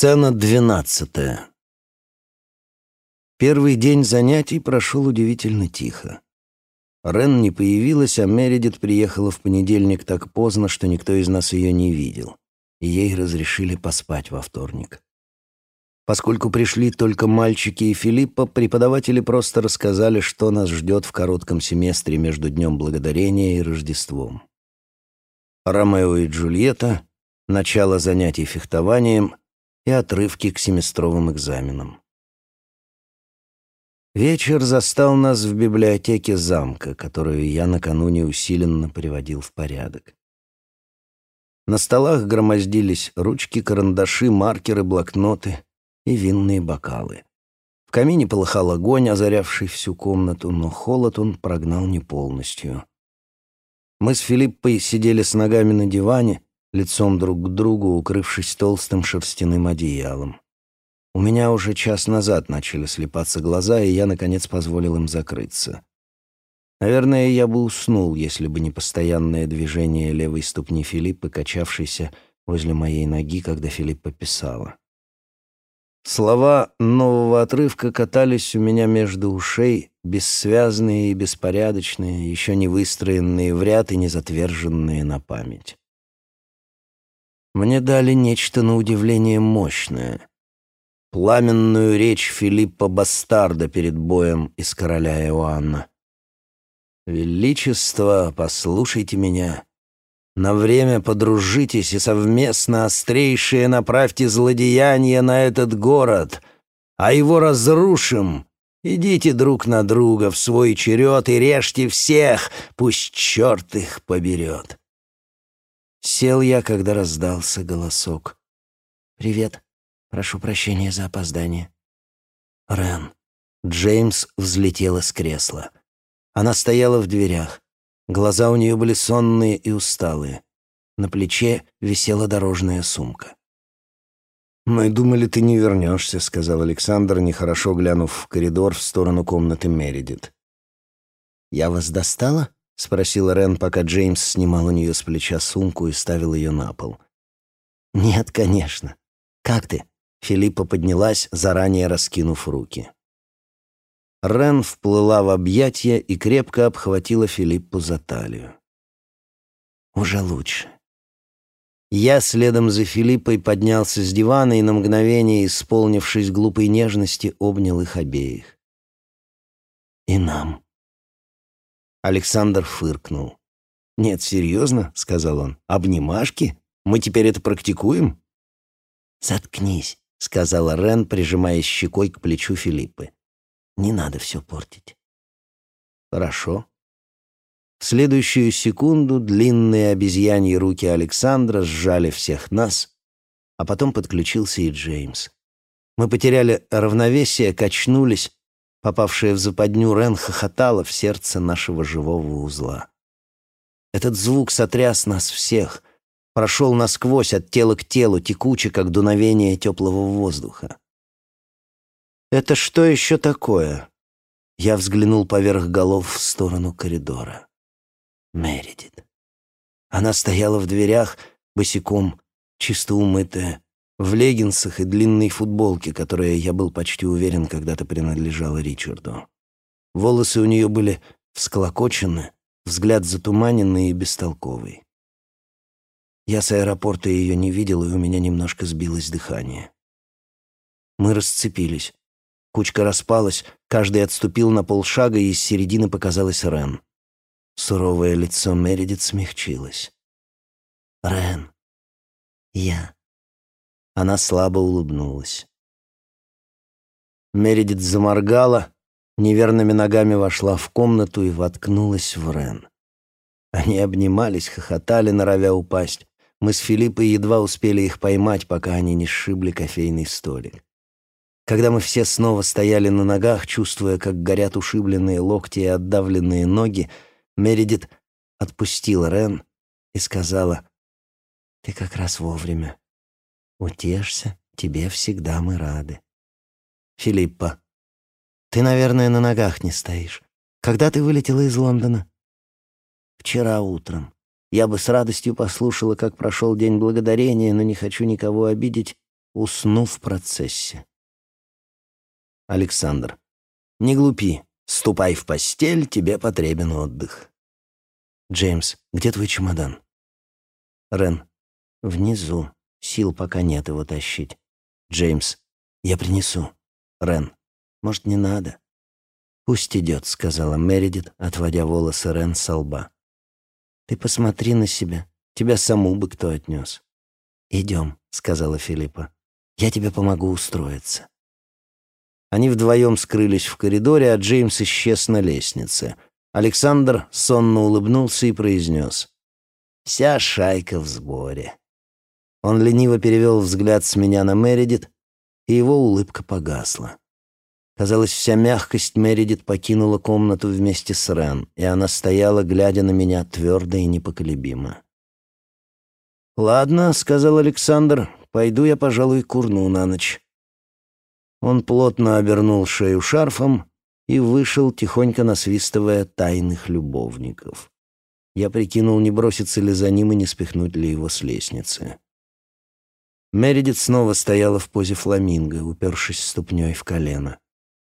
Сцена двенадцатая. Первый день занятий прошел удивительно тихо. Рен не появилась, а Мередит приехала в понедельник так поздно, что никто из нас ее не видел, и ей разрешили поспать во вторник. Поскольку пришли только мальчики и Филиппа, преподаватели просто рассказали, что нас ждет в коротком семестре между Днем Благодарения и Рождеством. Ромео и Джульетта, начало занятий фехтованием и отрывки к семестровым экзаменам. Вечер застал нас в библиотеке замка, которую я накануне усиленно приводил в порядок. На столах громоздились ручки, карандаши, маркеры, блокноты и винные бокалы. В камине полыхал огонь, озарявший всю комнату, но холод он прогнал не полностью. Мы с Филиппой сидели с ногами на диване, лицом друг к другу, укрывшись толстым шерстяным одеялом. У меня уже час назад начали слепаться глаза, и я, наконец, позволил им закрыться. Наверное, я бы уснул, если бы не постоянное движение левой ступни Филиппы, качавшейся возле моей ноги, когда Филиппа писала. Слова нового отрывка катались у меня между ушей, бессвязные и беспорядочные, еще не выстроенные в ряд и не затверженные на память. Мне дали нечто на удивление мощное. Пламенную речь Филиппа Бастарда перед боем из короля Иоанна. «Величество, послушайте меня. На время подружитесь и совместно острейшие направьте злодеяния на этот город, а его разрушим. Идите друг на друга в свой черед и режьте всех, пусть черт их поберет». Сел я, когда раздался голосок. «Привет. Прошу прощения за опоздание». «Рен». Джеймс взлетела с кресла. Она стояла в дверях. Глаза у нее были сонные и усталые. На плече висела дорожная сумка. «Мы думали, ты не вернешься», — сказал Александр, нехорошо глянув в коридор в сторону комнаты Мередит. «Я вас достала?» — спросила Рен, пока Джеймс снимал у нее с плеча сумку и ставил ее на пол. «Нет, конечно. Как ты?» Филиппа поднялась, заранее раскинув руки. Рен вплыла в объятия и крепко обхватила Филиппу за талию. «Уже лучше». Я следом за Филиппой поднялся с дивана и на мгновение, исполнившись глупой нежности, обнял их обеих. «И нам», Александр фыркнул. «Нет, серьезно?» — сказал он. «Обнимашки? Мы теперь это практикуем?» «Заткнись», — сказала Рен, прижимаясь щекой к плечу Филиппы. «Не надо все портить». «Хорошо». В следующую секунду длинные обезьяньи руки Александра сжали всех нас, а потом подключился и Джеймс. Мы потеряли равновесие, качнулись, Попавшая в западню Рен хохотала в сердце нашего живого узла. Этот звук сотряс нас всех, прошел насквозь от тела к телу, текуче, как дуновение теплого воздуха. «Это что еще такое?» Я взглянул поверх голов в сторону коридора. Мередит. Она стояла в дверях, босиком, чисто умытая, в леггинсах и длинной футболке, которая, я был почти уверен, когда-то принадлежала Ричарду. Волосы у нее были всклокочены, взгляд затуманенный и бестолковый. Я с аэропорта ее не видел, и у меня немножко сбилось дыхание. Мы расцепились. Кучка распалась, каждый отступил на полшага, и из середины показалась Рен. Суровое лицо Мередит смягчилось. «Рен, я...» Она слабо улыбнулась. Мередит заморгала, неверными ногами вошла в комнату и воткнулась в Рен. Они обнимались, хохотали, норовя упасть. Мы с Филиппой едва успели их поймать, пока они не сшибли кофейный столик. Когда мы все снова стояли на ногах, чувствуя, как горят ушибленные локти и отдавленные ноги, Мередит отпустила Рен и сказала, «Ты как раз вовремя. Утешься, тебе всегда мы рады. Филиппа, ты, наверное, на ногах не стоишь. Когда ты вылетела из Лондона? Вчера утром. Я бы с радостью послушала, как прошел День Благодарения, но не хочу никого обидеть усну в процессе. Александр. Не глупи. Ступай в постель, тебе потребен отдых. Джеймс, где твой чемодан? Рен. Внизу. Сил пока нет его тащить. Джеймс. Я принесу. Рен. Может, не надо? Пусть идет, сказала Мередит, отводя волосы Рен со лба. Ты посмотри на себя. Тебя саму бы кто отнес. Идем, сказала Филиппа. Я тебе помогу устроиться. Они вдвоем скрылись в коридоре, а Джеймс исчез на лестнице. Александр сонно улыбнулся и произнес. «Вся шайка в сборе». Он лениво перевел взгляд с меня на Мередит, и его улыбка погасла. Казалось, вся мягкость Мередит покинула комнату вместе с Рен, и она стояла, глядя на меня твердо и непоколебимо. «Ладно», — сказал Александр, — «пойду я, пожалуй, курну на ночь». Он плотно обернул шею шарфом и вышел, тихонько насвистывая тайных любовников. Я прикинул, не броситься ли за ним и не спихнуть ли его с лестницы. Мередит снова стояла в позе фламинго, упершись ступней в колено.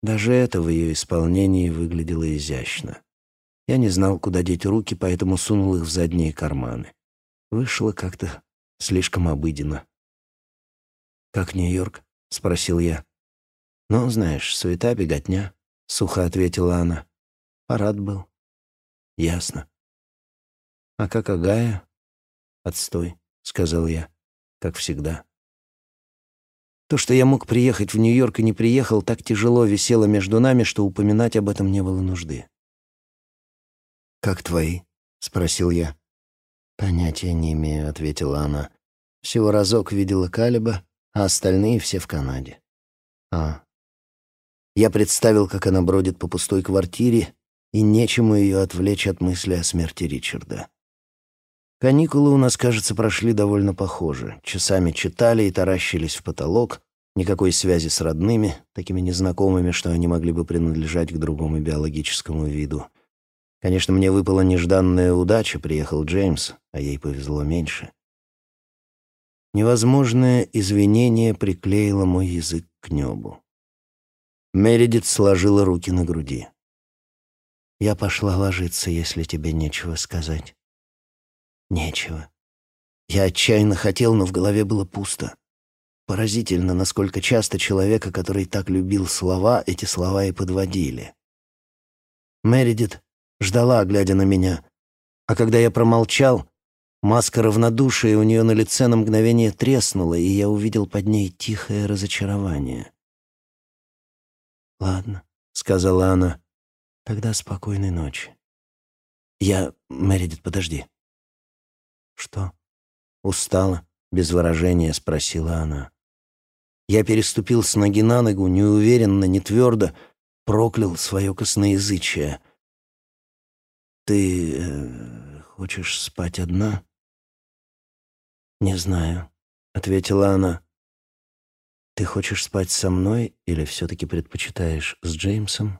Даже это в ее исполнении выглядело изящно. Я не знал, куда деть руки, поэтому сунул их в задние карманы. Вышло как-то слишком обыденно. «Как Нью-Йорк?» — спросил я. «Ну, знаешь, суета, беготня», — сухо ответила она. «Парад был». «Ясно». «А как Агая?» «Отстой», — сказал я, как всегда. То, что я мог приехать в Нью-Йорк и не приехал, так тяжело висело между нами, что упоминать об этом не было нужды. «Как твои?» — спросил я. «Понятия не имею», — ответила она. «Всего разок видела Калиба, а остальные все в Канаде». «А, я представил, как она бродит по пустой квартире, и нечему ее отвлечь от мысли о смерти Ричарда. Каникулы у нас, кажется, прошли довольно похоже. Часами читали и таращились в потолок, никакой связи с родными, такими незнакомыми, что они могли бы принадлежать к другому биологическому виду. Конечно, мне выпала нежданная удача, приехал Джеймс, а ей повезло меньше. Невозможное извинение приклеило мой язык к небу. Мередит сложила руки на груди. «Я пошла ложиться, если тебе нечего сказать». «Нечего». Я отчаянно хотел, но в голове было пусто. Поразительно, насколько часто человека, который так любил слова, эти слова и подводили. Мередит ждала, глядя на меня, а когда я промолчал, маска равнодушия у нее на лице на мгновение треснула, и я увидел под ней тихое разочарование. «Ладно», — сказала она. «Тогда спокойной ночи». «Я... Мередит, подожди». «Что?» «Устала?» — без выражения спросила она. Я переступил с ноги на ногу, неуверенно, не твердо, проклял свое косноязычие. «Ты э, хочешь спать одна?» «Не знаю», — ответила она. Ты хочешь спать со мной или все-таки предпочитаешь с Джеймсом?»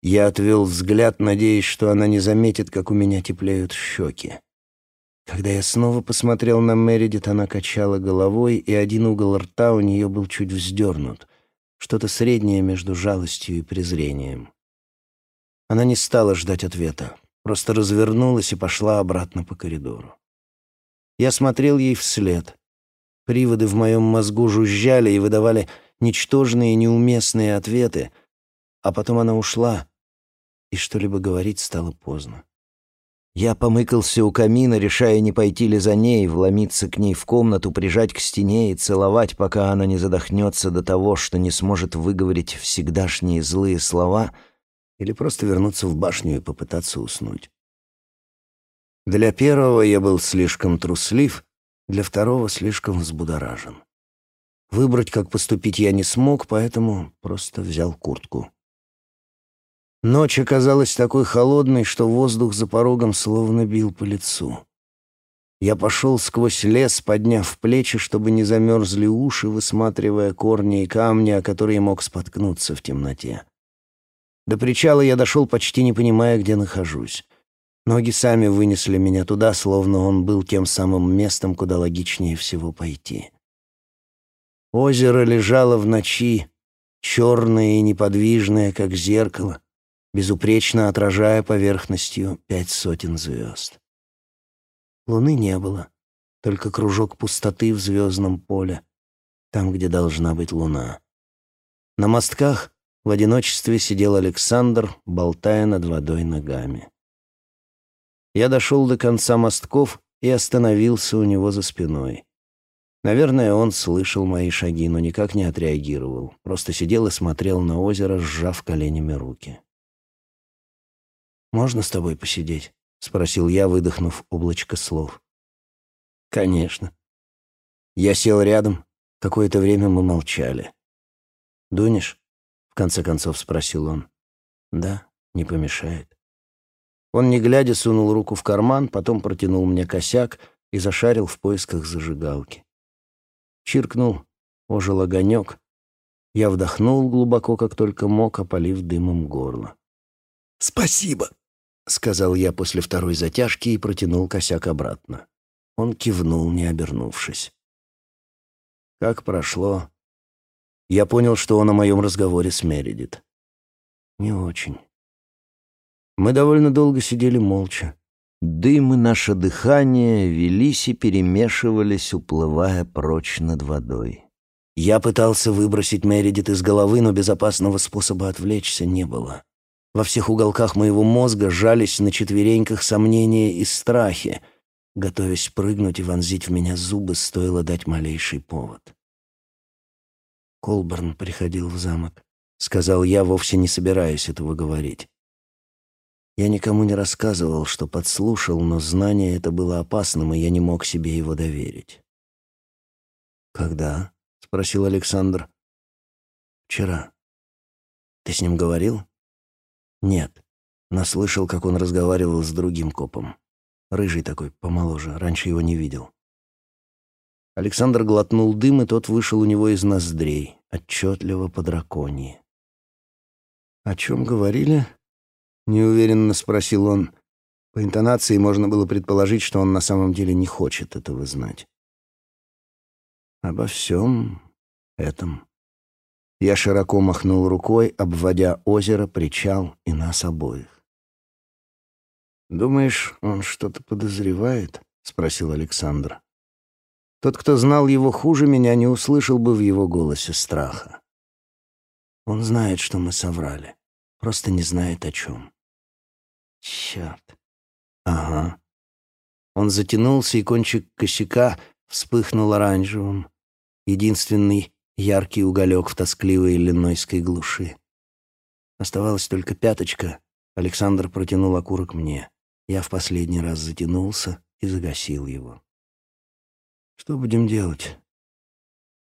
Я отвел взгляд, надеясь, что она не заметит, как у меня теплеют щеки. Когда я снова посмотрел на Мередит, она качала головой, и один угол рта у нее был чуть вздернут, что-то среднее между жалостью и презрением. Она не стала ждать ответа, просто развернулась и пошла обратно по коридору. Я смотрел ей вслед, Приводы в моем мозгу жужжали и выдавали ничтожные неуместные ответы, а потом она ушла, и что-либо говорить стало поздно. Я помыкался у камина, решая, не пойти ли за ней, вломиться к ней в комнату, прижать к стене и целовать, пока она не задохнется до того, что не сможет выговорить всегдашние злые слова, или просто вернуться в башню и попытаться уснуть. Для первого я был слишком труслив, для второго слишком взбудоражен. Выбрать, как поступить, я не смог, поэтому просто взял куртку. Ночь оказалась такой холодной, что воздух за порогом словно бил по лицу. Я пошел сквозь лес, подняв плечи, чтобы не замерзли уши, высматривая корни и камни, о которые мог споткнуться в темноте. До причала я дошел, почти не понимая, где нахожусь. Ноги сами вынесли меня туда, словно он был тем самым местом, куда логичнее всего пойти. Озеро лежало в ночи, черное и неподвижное, как зеркало, безупречно отражая поверхностью пять сотен звезд. Луны не было, только кружок пустоты в звездном поле, там, где должна быть луна. На мостках в одиночестве сидел Александр, болтая над водой ногами. Я дошел до конца мостков и остановился у него за спиной. Наверное, он слышал мои шаги, но никак не отреагировал. Просто сидел и смотрел на озеро, сжав коленями руки. «Можно с тобой посидеть?» — спросил я, выдохнув облачко слов. «Конечно». Я сел рядом. Какое-то время мы молчали. «Дунешь?» — в конце концов спросил он. «Да, не помешает». Он, не глядя, сунул руку в карман, потом протянул мне косяк и зашарил в поисках зажигалки. Чиркнул, ожил огонек. Я вдохнул глубоко, как только мог, опалив дымом горло. «Спасибо», — сказал я после второй затяжки и протянул косяк обратно. Он кивнул, не обернувшись. Как прошло? Я понял, что он о моем разговоре с Мередит. Не очень. Мы довольно долго сидели молча. Дым и наше дыхание велись и перемешивались, уплывая прочь над водой. Я пытался выбросить Мередит из головы, но безопасного способа отвлечься не было. Во всех уголках моего мозга жались на четвереньках сомнения и страхи, готовясь прыгнуть и вонзить в меня зубы, стоило дать малейший повод. Колберн приходил в замок. Сказал я, вовсе не собираясь этого говорить. Я никому не рассказывал, что подслушал, но знание это было опасным, и я не мог себе его доверить. «Когда?» — спросил Александр. «Вчера. Ты с ним говорил?» «Нет. Наслышал, как он разговаривал с другим копом. Рыжий такой, помоложе. Раньше его не видел». Александр глотнул дым, и тот вышел у него из ноздрей, отчетливо по драконии. «О чем говорили?» неуверенно спросил он. По интонации можно было предположить, что он на самом деле не хочет этого знать. Обо всем этом. Я широко махнул рукой, обводя озеро, причал и нас обоих. «Думаешь, он что-то подозревает?» — спросил Александр. Тот, кто знал его хуже меня, не услышал бы в его голосе страха. Он знает, что мы соврали, просто не знает о чем. Черт. Ага. Он затянулся, и кончик косяка вспыхнул оранжевым. Единственный яркий уголек в тоскливой иллинойской глуши. Оставалась только пяточка. Александр протянул окурок мне. Я в последний раз затянулся и загасил его. «Что будем делать?»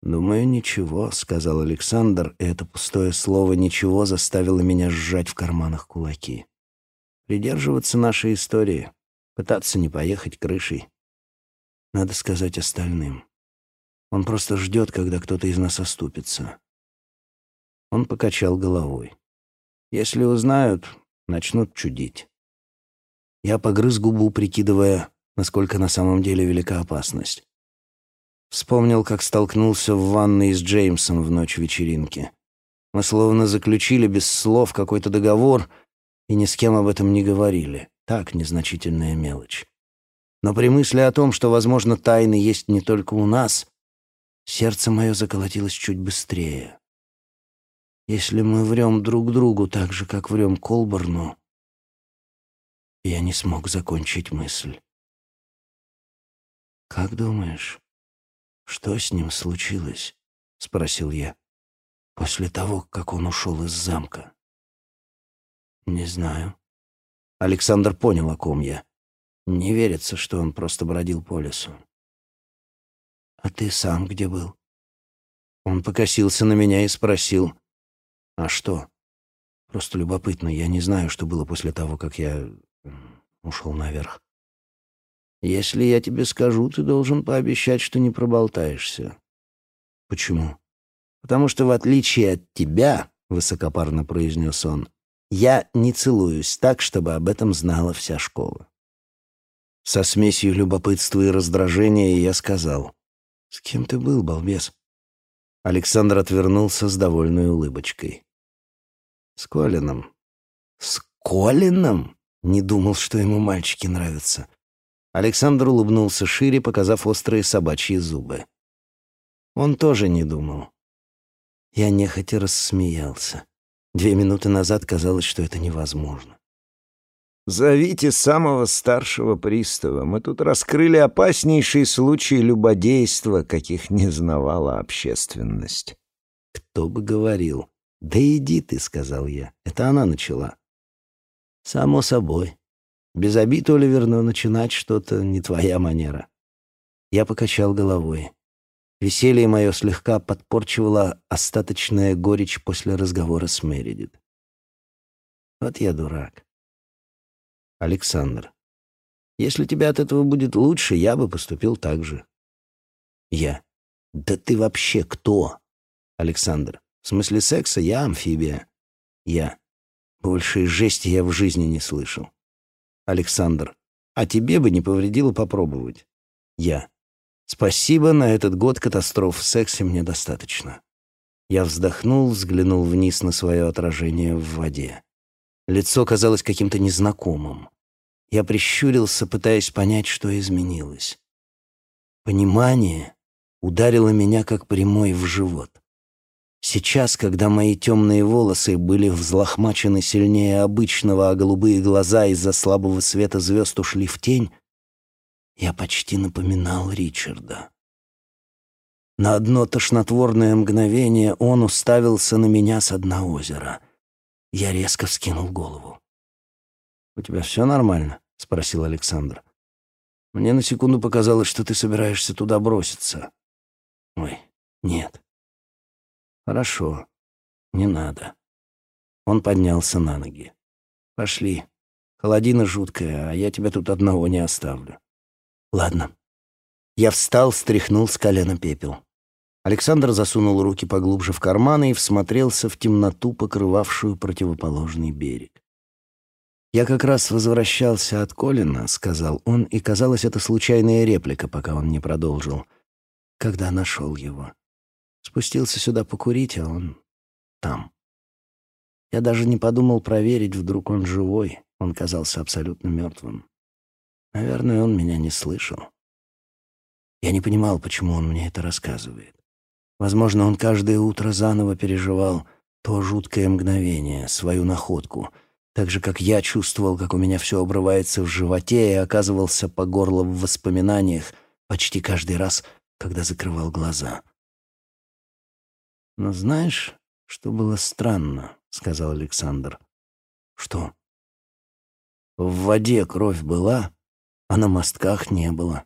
«Думаю, ничего», — сказал Александр, и это пустое слово «ничего» заставило меня сжать в карманах кулаки придерживаться нашей истории, пытаться не поехать крышей. Надо сказать остальным. Он просто ждет, когда кто-то из нас оступится. Он покачал головой. Если узнают, начнут чудить. Я погрыз губу, прикидывая, насколько на самом деле велика опасность. Вспомнил, как столкнулся в ванной с Джеймсом в ночь вечеринки. Мы словно заключили без слов какой-то договор — и ни с кем об этом не говорили. Так, незначительная мелочь. Но при мысли о том, что, возможно, тайны есть не только у нас, сердце мое заколотилось чуть быстрее. Если мы врем друг другу так же, как врем Колборну, я не смог закончить мысль. «Как думаешь, что с ним случилось?» — спросил я. «После того, как он ушел из замка». «Не знаю». Александр понял, о ком я. Не верится, что он просто бродил по лесу. «А ты сам где был?» Он покосился на меня и спросил. «А что?» «Просто любопытно. Я не знаю, что было после того, как я ушел наверх». «Если я тебе скажу, ты должен пообещать, что не проболтаешься». «Почему?» «Потому что, в отличие от тебя, — высокопарно произнес он, я не целуюсь так, чтобы об этом знала вся школа. Со смесью любопытства и раздражения я сказал. «С кем ты был, балбес?» Александр отвернулся с довольной улыбочкой. «С Колином». «С Колином?» Не думал, что ему мальчики нравятся. Александр улыбнулся шире, показав острые собачьи зубы. Он тоже не думал. Я нехотя рассмеялся. Две минуты назад казалось, что это невозможно. «Зовите самого старшего пристава. Мы тут раскрыли опаснейший случай любодейства, каких не знавала общественность». «Кто бы говорил?» «Да иди ты», — сказал я. «Это она начала». «Само собой. Без обид, Оливер, но начинать что-то не твоя манера». Я покачал головой. Веселье мое слегка подпорчивало остаточная горечь после разговора с Мередит. Вот я дурак. Александр, если тебе от этого будет лучше, я бы поступил так же. Я. Да ты вообще кто? Александр. В смысле секса я амфибия. Я. Большей жести я в жизни не слышал. Александр. А тебе бы не повредило попробовать. Я. Спасибо, на этот год катастроф в сексе мне достаточно. Я вздохнул, взглянул вниз на свое отражение в воде. Лицо казалось каким-то незнакомым. Я прищурился, пытаясь понять, что изменилось. Понимание ударило меня как прямой в живот. Сейчас, когда мои темные волосы были взлохмачены сильнее обычного, а голубые глаза из-за слабого света звезд ушли в тень, я почти напоминал Ричарда. На одно тошнотворное мгновение он уставился на меня с дна озера. Я резко вскинул голову. «У тебя все нормально?» — спросил Александр. «Мне на секунду показалось, что ты собираешься туда броситься». «Ой, нет». «Хорошо, не надо». Он поднялся на ноги. «Пошли. Холодина жуткая, а я тебя тут одного не оставлю». Ладно. Я встал, стряхнул с колена пепел. Александр засунул руки поглубже в карманы и всмотрелся в темноту, покрывавшую противоположный берег. «Я как раз возвращался от Колина», — сказал он, и, казалось, это случайная реплика, пока он не продолжил. «Когда нашел его. Спустился сюда покурить, а он там. Я даже не подумал проверить, вдруг он живой. Он казался абсолютно мертвым. Наверное, он меня не слышал. Я не понимал, почему он мне это рассказывает. Возможно, он каждое утро заново переживал то жуткое мгновение, свою находку, так же, как я чувствовал, как у меня все обрывается в животе и оказывался по горло в воспоминаниях почти каждый раз, когда закрывал глаза. «Но знаешь, что было странно?» — сказал Александр. «Что?» «В воде кровь была, а на мостках не было.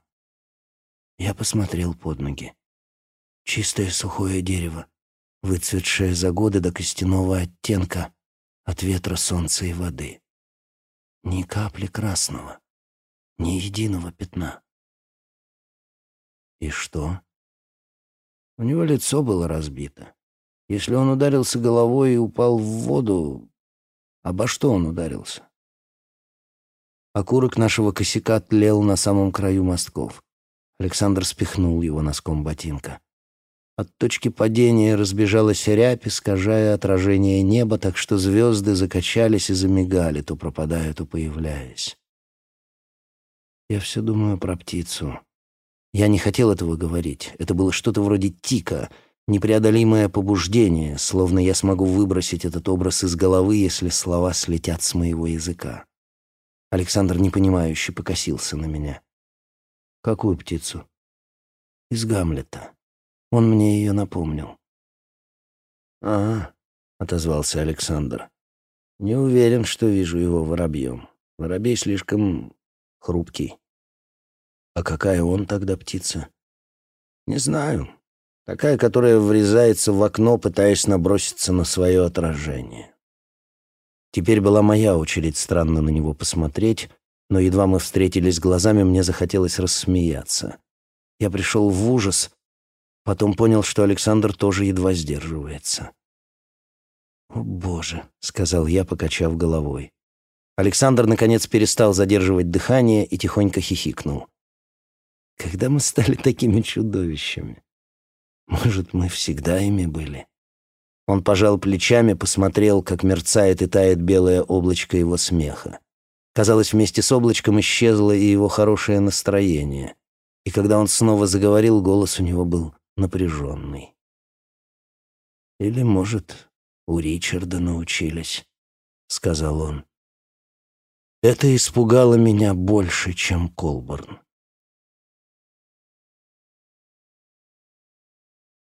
Я посмотрел под ноги. Чистое сухое дерево, выцветшее за годы до костяного оттенка от ветра, солнца и воды. Ни капли красного, ни единого пятна. И что? У него лицо было разбито. Если он ударился головой и упал в воду, обо что он ударился? Окурок нашего косяка тлел на самом краю мостков. Александр спихнул его носком ботинка. От точки падения разбежалась рябь, искажая отражение неба, так что звезды закачались и замигали, то пропадая, то появляясь. Я все думаю про птицу. Я не хотел этого говорить. Это было что-то вроде тика, непреодолимое побуждение, словно я смогу выбросить этот образ из головы, если слова слетят с моего языка. Александр непонимающе покосился на меня. «Какую птицу?» «Из Гамлета. Он мне ее напомнил». «А, — отозвался Александр. «Не уверен, что вижу его воробьем. Воробей слишком хрупкий». «А какая он тогда птица?» «Не знаю. Такая, которая врезается в окно, пытаясь наброситься на свое отражение. Теперь была моя очередь странно на него посмотреть, но едва мы встретились глазами, мне захотелось рассмеяться. Я пришел в ужас, Потом понял, что Александр тоже едва сдерживается. «О, Боже!» — сказал я, покачав головой. Александр, наконец, перестал задерживать дыхание и тихонько хихикнул. «Когда мы стали такими чудовищами? Может, мы всегда ими были?» Он пожал плечами, посмотрел, как мерцает и тает белое облачко его смеха. Казалось, вместе с облачком исчезло и его хорошее настроение. И когда он снова заговорил, голос у него был напряженный. «Или, может, у Ричарда научились», — сказал он. Это испугало меня больше, чем Колборн.